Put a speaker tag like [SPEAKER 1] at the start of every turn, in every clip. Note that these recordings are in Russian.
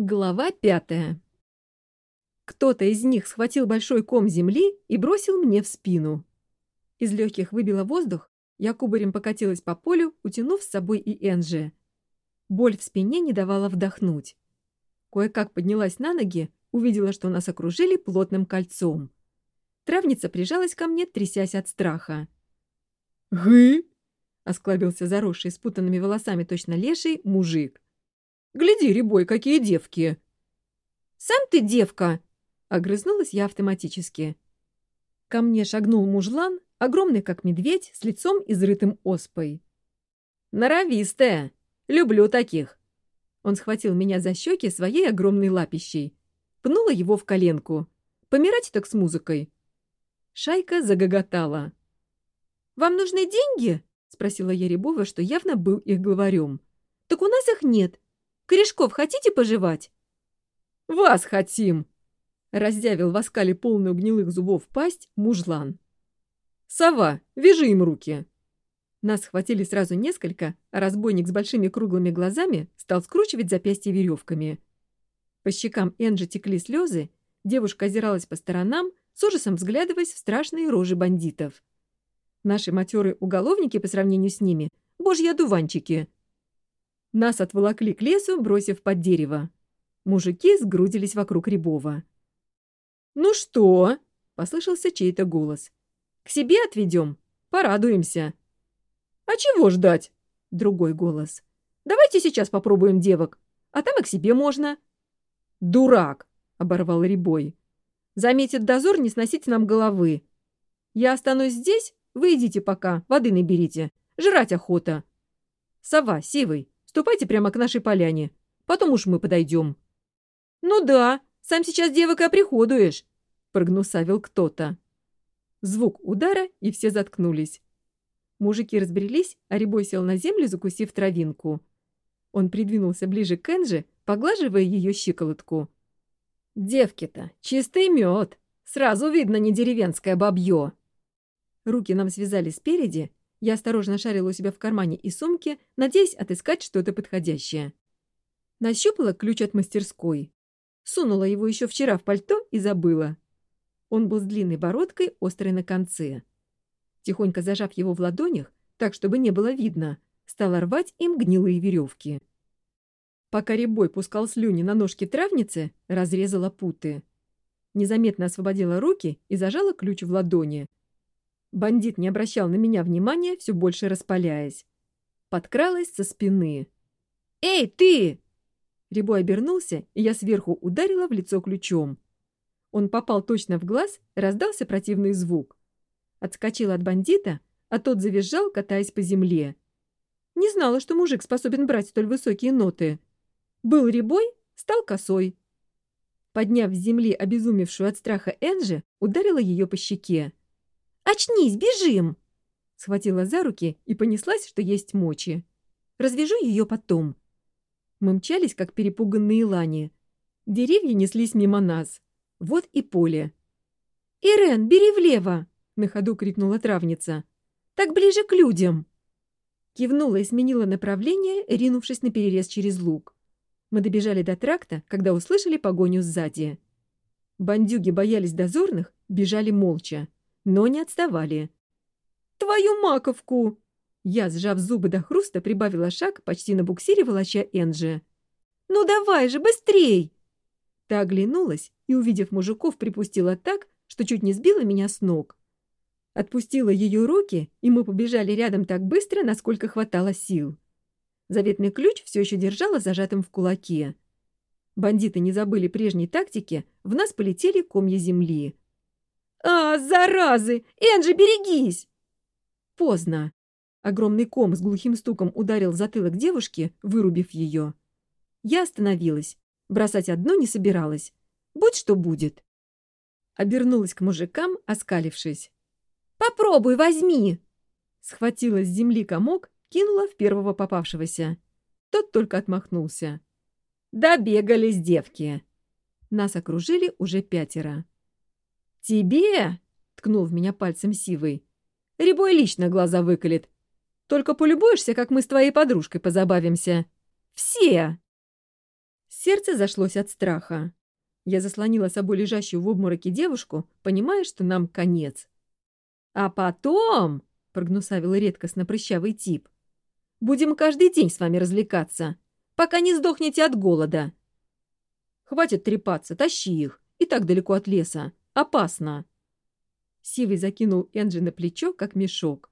[SPEAKER 1] Глава пятая. Кто-то из них схватил большой ком земли и бросил мне в спину. Из легких выбило воздух, я кубарем покатилась по полю, утянув с собой и Энджи. Боль в спине не давала вдохнуть. Кое-как поднялась на ноги, увидела, что нас окружили плотным кольцом. Травница прижалась ко мне, трясясь от страха.
[SPEAKER 2] «Гы!»
[SPEAKER 1] — осклабился заросший спутанными волосами точно леший мужик — Гляди, Ребой, какие девки!» «Сам ты девка!» — огрызнулась я автоматически. Ко мне шагнул мужлан, огромный как медведь, с лицом изрытым оспой. «Норовистая! Люблю таких!» Он схватил меня за щеки своей огромной лапищей. Пнула его в коленку. «Помирать так с музыкой!» Шайка загоготала. «Вам нужны деньги?» — спросила я Рябова, что явно был их главарем. «Так у нас их нет. Корешков хотите пожевать?»
[SPEAKER 2] «Вас хотим!»
[SPEAKER 1] — раздявил в оскале полную гнилых зубов пасть мужлан.
[SPEAKER 2] «Сова, вяжи им руки!»
[SPEAKER 1] Нас схватили сразу несколько, а разбойник с большими круглыми глазами стал скручивать запястья веревками. По щекам Энджи текли слезы, девушка озиралась по сторонам, с ужасом взглядываясь в страшные рожи бандитов. Наши матерые уголовники по сравнению с ними — божьи одуванчики. Нас отволокли к лесу, бросив под дерево. Мужики сгрудились вокруг Рябова.
[SPEAKER 2] «Ну что?» —
[SPEAKER 1] послышался чей-то голос. «К себе отведем. Порадуемся».
[SPEAKER 2] «А чего ждать?» —
[SPEAKER 1] другой голос. «Давайте сейчас попробуем девок, а там и к себе можно».
[SPEAKER 2] «Дурак!» —
[SPEAKER 1] оборвал Рябой. «Заметит дозор, не сносите нам головы. Я останусь здесь, вы идите пока, воды наберите. Жрать охота. Сова, Сивый, Ступайте прямо к нашей поляне. Потом уж мы подойдем». «Ну да, сам сейчас девок и оприходуешь», — прогнусавил кто-то. Звук удара, и все заткнулись. Мужики разбрелись, а Рябой сел на землю, закусив травинку. Он придвинулся ближе к Энже, поглаживая ее щиколотку. «Девки-то, чистый мед! Сразу видно, не деревенское бабье!» Руки нам связали спереди, я осторожно шарила у себя в кармане и сумке, надеясь отыскать что-то подходящее. Нащупала ключ от мастерской. Сунула его еще вчера в пальто и забыла. Он был с длинной бородкой, острой на конце. Тихонько зажав его в ладонях, так, чтобы не было видно, стала рвать им гнилые веревки. Пока ребой пускал слюни на ножки травницы, разрезала путы. Незаметно освободила руки и зажала ключ в ладони, Бандит не обращал на меня внимания, все больше распаляясь. Подкралась со спины. «Эй, ты!» Рябой обернулся, и я сверху ударила в лицо ключом. Он попал точно в глаз, раздался противный звук. Отскочила от бандита, а тот завизжал, катаясь по земле. Не знала, что мужик способен брать столь высокие ноты. Был ребой, стал косой. Подняв с земли обезумевшую от страха Энджи, ударила ее по щеке. «Очнись, бежим!» Схватила за руки и понеслась, что есть мочи. «Развяжу ее потом». Мы мчались, как перепуганные лани. Деревья неслись мимо нас. Вот и поле. «Ирен, бери влево!» — на ходу крикнула травница. «Так ближе к людям!» Кивнула и сменила направление, ринувшись на перерез через луг. Мы добежали до тракта, когда услышали погоню сзади. Бандюги боялись дозорных, бежали молча но не отставали. «Твою маковку!» Я, сжав зубы до хруста, прибавила шаг, почти на буксире волоча Энджи. «Ну давай же, быстрей!» Та оглянулась и, увидев мужиков, припустила так, что чуть не сбила меня с ног. Отпустила ее руки, и мы побежали рядом так быстро, насколько хватало сил. Заветный ключ все еще держала зажатым в кулаке. Бандиты не забыли прежней тактики, в нас полетели комья земли. «А, заразы! Энджи, берегись!» Поздно. Огромный ком с глухим стуком ударил затылок девушки, вырубив ее. Я остановилась. Бросать одну не собиралась. Будь что будет. Обернулась к мужикам, оскалившись. «Попробуй, возьми!» Схватила с земли комок, кинула в первого попавшегося. Тот только отмахнулся. «Добегались девки!» Нас окружили уже пятеро. «Тебе?» — ткнул в меня пальцем Сивый. «Рябой лично глаза выколет. Только полюбуешься, как мы с твоей подружкой позабавимся. Все!» Сердце зашлось от страха. Я заслонила собой лежащую в обмороке девушку, понимая, что нам конец. «А потом», — прогнусавил редкостно прыщавый тип, — «будем каждый день с вами развлекаться, пока не сдохнете от голода». «Хватит трепаться, тащи их, и так далеко от леса. опасно!» Сивый закинул Энджи на плечо, как мешок.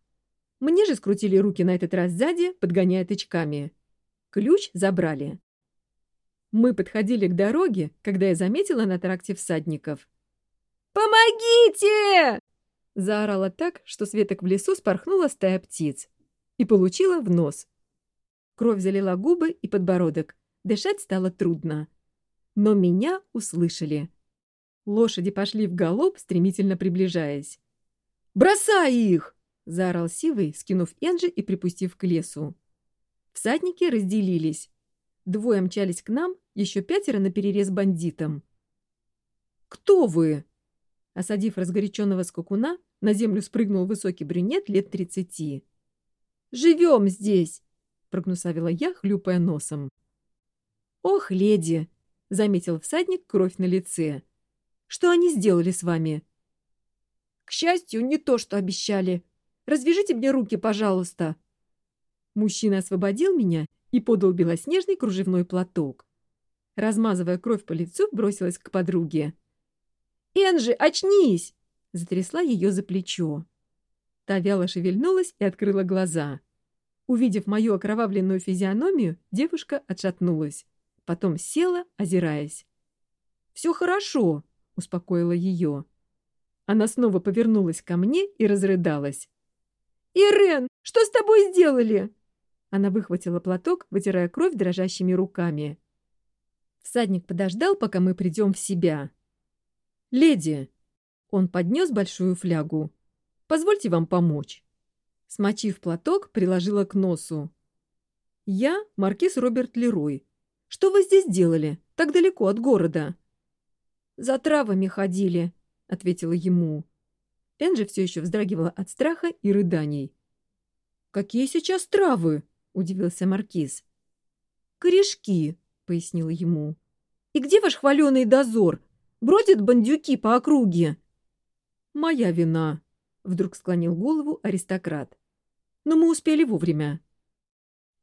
[SPEAKER 1] Мне же скрутили руки на этот раз сзади, подгоняя тычками. Ключ забрали. Мы подходили к дороге, когда я заметила на тракте всадников. «Помогите!» Заорала так, что светок в лесу спорхнула стая птиц. И получила в нос. Кровь залила губы и подбородок. Дышать стало трудно. Но меня услышали. Лошади пошли в галоп, стремительно приближаясь. «Бросай их!» — заорал Сивый, скинув Энджи и припустив к лесу. Всадники разделились. Двое мчались к нам, еще пятеро наперерез бандитам. «Кто вы?» Осадив разгоряченного скакуна, на землю спрыгнул высокий брюнет лет тридцати. «Живем здесь!» — прогнусавила я, хлюпая носом. «Ох, леди!» — заметил всадник кровь на лице. «Что они сделали с вами?» «К счастью, не то, что обещали. Развяжите мне руки, пожалуйста!» Мужчина освободил меня и подал белоснежный кружевной платок. Размазывая кровь по лицу, бросилась к подруге. «Энжи, очнись!» — затрясла ее за успокоила ее. Она снова повернулась ко мне и разрыдалась. «Ирен, что с тобой сделали?» Она выхватила платок, вытирая кровь дрожащими руками. Всадник подождал, пока мы придем в себя. «Леди!» Он поднес большую флягу. «Позвольте вам помочь». Смочив платок, приложила к носу. «Я маркиз Роберт Лерой. Что вы здесь делали, так далеко от города?» «За травами ходили», — ответила ему. Энджи все еще вздрагивала от страха и рыданий. «Какие сейчас травы?» — удивился Маркиз. «Корешки», — пояснила ему. «И где ваш хваленый дозор? Бродят бандюки по округе». «Моя вина», — вдруг склонил голову аристократ. «Но мы успели вовремя».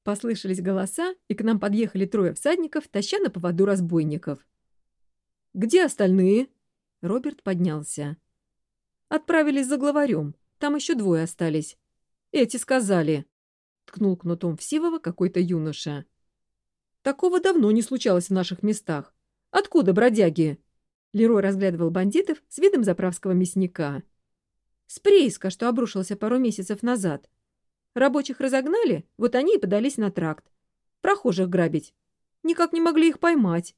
[SPEAKER 1] Послышались голоса, и к нам подъехали трое всадников, таща на поводу разбойников. «Где остальные?» Роберт поднялся. «Отправились за главарем. Там еще двое остались. Эти сказали». Ткнул кнутом в Сивова какой-то юноша. «Такого давно не случалось в наших местах. Откуда бродяги?» Лерой разглядывал бандитов с видом заправского мясника. «С прииска, что обрушился пару месяцев назад. Рабочих разогнали, вот они и подались на тракт. Прохожих грабить. Никак не могли их поймать».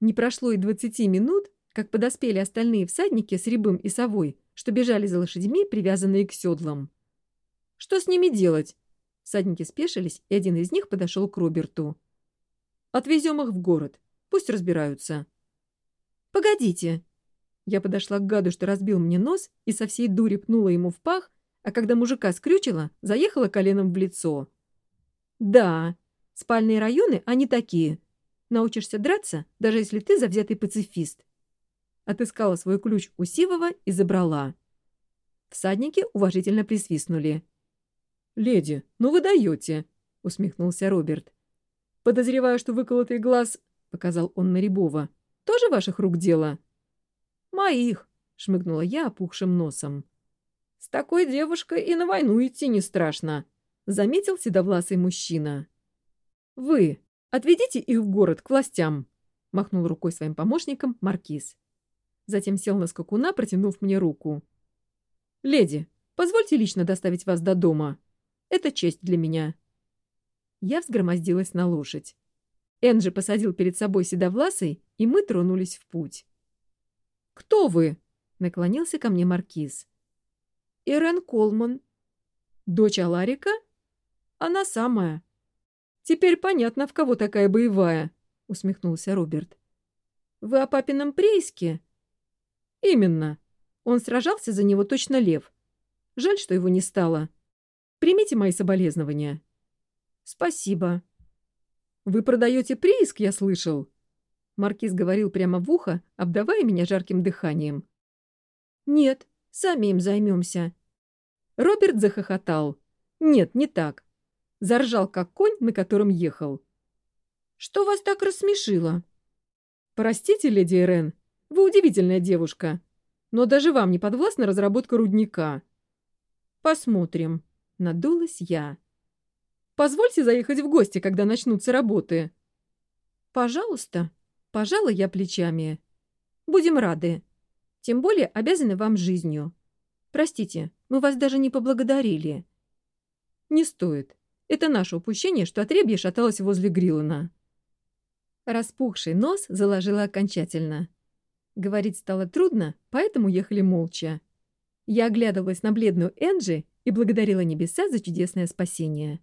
[SPEAKER 1] Не прошло и 20 минут, как подоспели остальные всадники с рябым и совой, что бежали за лошадьми, привязанные к седлам. «Что с ними делать?» Всадники спешились, и один из них подошел к Роберту. «Отвезем их в город. Пусть разбираются». «Погодите!» Я подошла к гаду, что разбил мне нос, и со всей дури пнула ему в пах, а когда мужика скрючила, заехала коленом в лицо. «Да, спальные районы, они такие. Научишься драться, даже если ты завзятый пацифист». Отыскала свой ключ у Сивова и забрала. Всадники уважительно присвистнули. «Леди, ну вы даете!» — усмехнулся Роберт. «Подозреваю, что выколотый глаз...» — показал он на Рябова — тоже ваших рук дело?» «Моих», — шмыгнула я опухшим носом. «С такой девушкой и на войну идти не страшно», — заметил седовласый мужчина. «Вы отведите их в город к властям», — махнул рукой своим помощником Маркиз. Затем сел на скакуна, протянув мне руку. «Леди, позвольте лично доставить вас до дома. Это честь для меня». Я взгромоздилась на лошадь. Энджи посадил перед собой седовласый, и мы тронулись в путь. «Кто вы?» — наклонился ко мне маркиз. «Ирен Колман». «Дочь Аларика?» Теперь понятно, в кого такая боевая, — усмехнулся Роберт. — Вы о папином прииске? — Именно. Он сражался за него точно лев. Жаль, что его не стало. Примите мои соболезнования. — Спасибо. — Вы продаете прииск, я слышал? Маркиз говорил прямо в ухо, обдавая меня жарким дыханием. — Нет, сами им займемся. Роберт захохотал. — Нет, не так. Заржал, как конь, на котором ехал. Что вас так рассмешило? Простите, леди Эрен, вы удивительная девушка. Но даже вам не подвластна разработка рудника. Посмотрим. Надулась я. Позвольте заехать в гости, когда начнутся работы. Пожалуйста. Пожала я плечами. Будем рады. Тем более обязаны вам жизнью. Простите, мы вас даже не поблагодарили. Не стоит. Это наше упущение, что отребье шаталось возле Гриллана. Распухший нос заложила окончательно. Говорить стало трудно, поэтому ехали молча. Я оглядывалась на бледную Энджи и благодарила небеса за чудесное спасение.